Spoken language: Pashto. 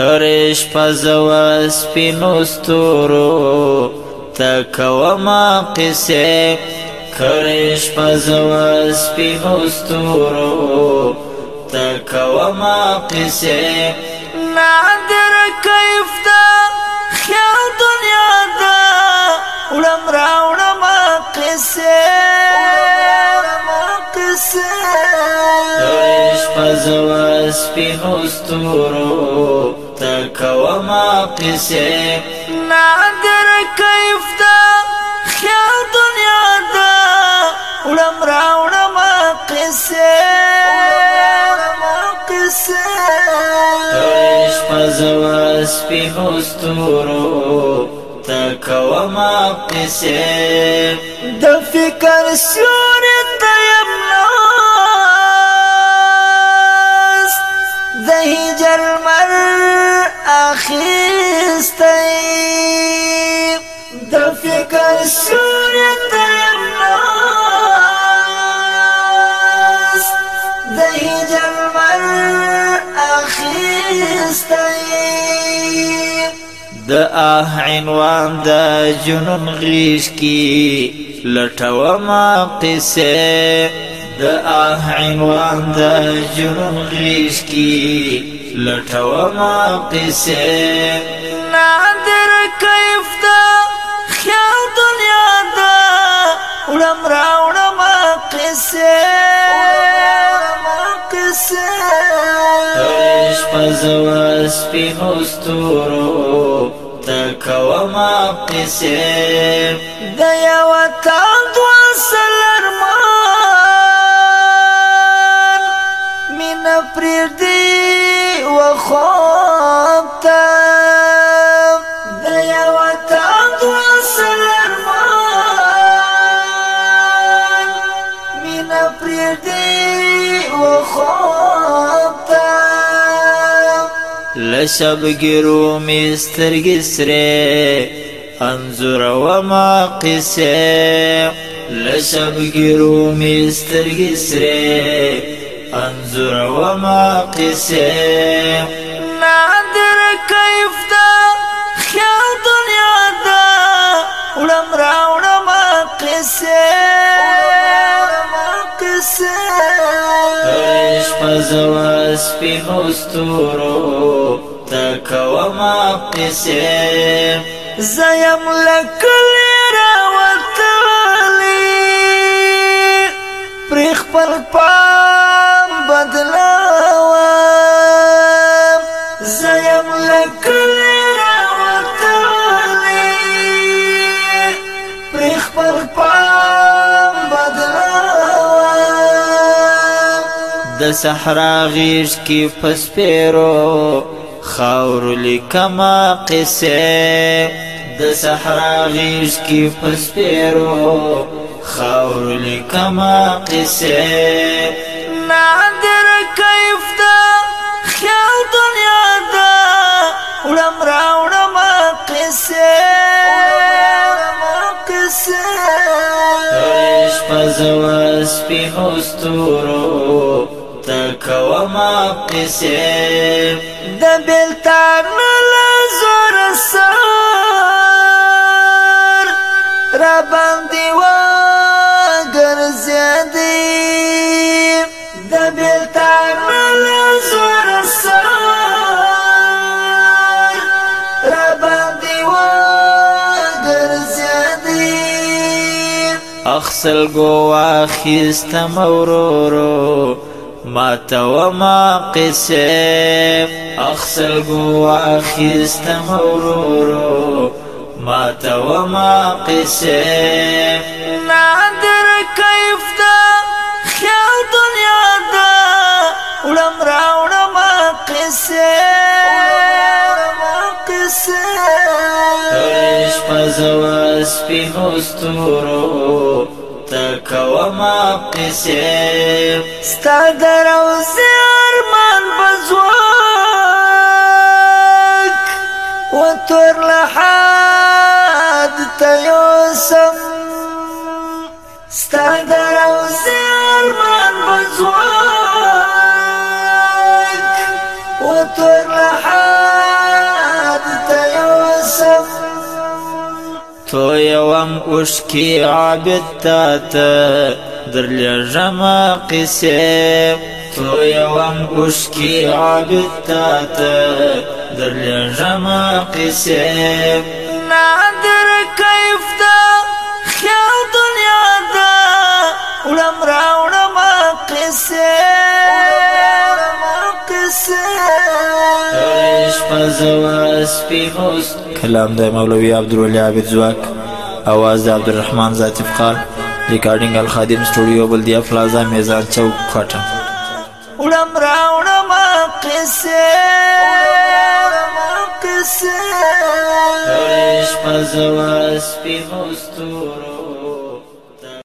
کرش پزوا سپینو ستورو تکوما قصه کرش پزوا سپینو ستورو تکوما قصه نادر کیف دا خیال دنیا دا اولم راوڑم قصه کرش پزوا سپینو ستورو تکوما قصه نادر کیف دا خیال دنیا دا اولم را اولم قصه ترش پزواز پی خستورو تکوما قصه د فکر سیور د آه عنوان د جنون غیش کی لټو ما قصه د آه عنوان د جنون غیش کی لټو ما قصه نادر کیف د خیال دنیا دا وړم راوړم قصه زواز پی هستورو تکوما قسم لشب گیرو میسترگی سره انزور و ما قصه لشب گیرو میسترگی سره انزور و ما قصه نادر کیف دا خیال دنیا دا اولم را اولم قصه اولم را اولم قصه زوا سپی نوستورو تکو ما قسم زیم لکل راوتوالی پریخ پر پا د صحرا غیش کی پس پیرو خاور لکما قصه د صحرا غیش کی پس پیرو خاور لکما قصه نادر کیف دا خیال دنیا دا ولم را ولم قصه قصه پزواس په هستورو کوما قسم د بلتان لزور سر را باندې و ګرځېدې د بلتان لزور سر را باندې و ګرځېدې اخسل گو اخیستم اورورو ما تو ما قسم اخسل قو اخيستم ورورو ما تو ما قسم نادر كيف دا خيال دنيا دا ولم راونا ما قسم ما قسم في تکوما قصه ستا دروز ارمان بزواک و تور لحاد تیوسم ستا دروز ارمان بزواک و تور تو یوم اوشکی عابد تا تا ته درلېږمه قصې تو یوم اوشکی عابد تا تا در درلېږمه قصې نادر کلام د مولوی عبدالولی عابد ځواک اواز د عبدالرحمن ذاتف خان ریکارډینګ الخادم سټوډیو بلدیا پلازا میزان چوک کټه وړم را وړم قصه قصه پزواس په هوستور